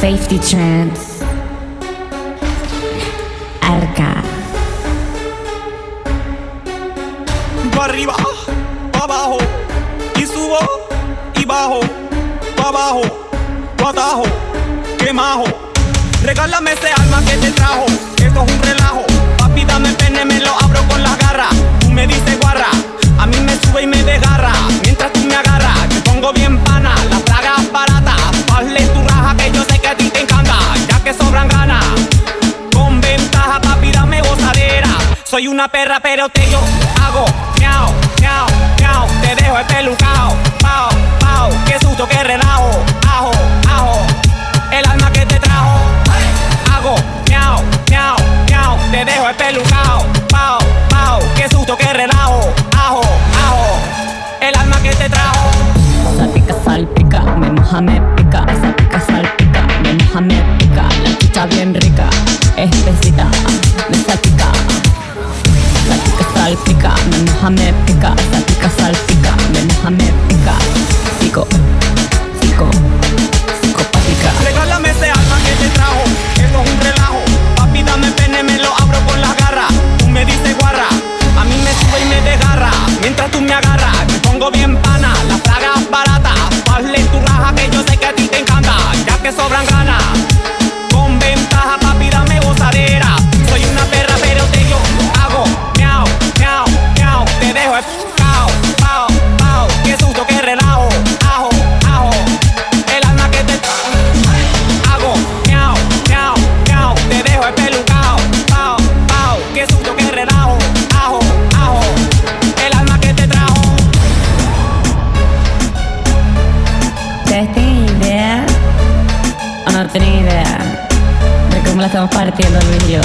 Safety Trends. Arca. Pa' arriba, pa' abajo. Y subo y bajo. Pa' abajo, pa' atajo. Que majo. Regálame ese alma que te trajo. Esto es un relajo. Soy una perra, pero te yo hago miau, miau, miau. Te dejo espelucao, pao, pao. Qué susto, qué relajo, ajo, ajo. El alma que te trajo, hago miau, miau, miau. Te dejo espelucao, pao, pao. Qué susto, qué relajo, ajo, ajo. El alma que te trajo. Salpica, salpica, me moja, me pica. Salpica, salpica, me moja, me pica. La bien rica, Salpica, salpica, me moja, me pica. Salpica, salpica, me moja, me pica. Psico, psico, psicopática. Regálame ese alma que te trajo, esto es un relajo. Papi, dame pene, me lo abro con las garras. Tú me dices guarra, a mí me sube y me desgarra. Mientras tú me agarras, me pongo bien pana. Las plagas baratas, hazle tu raja que yo sé que a ti te ¿Ustedes idea o no tienen idea de cómo la estamos partiendo Luis y yo?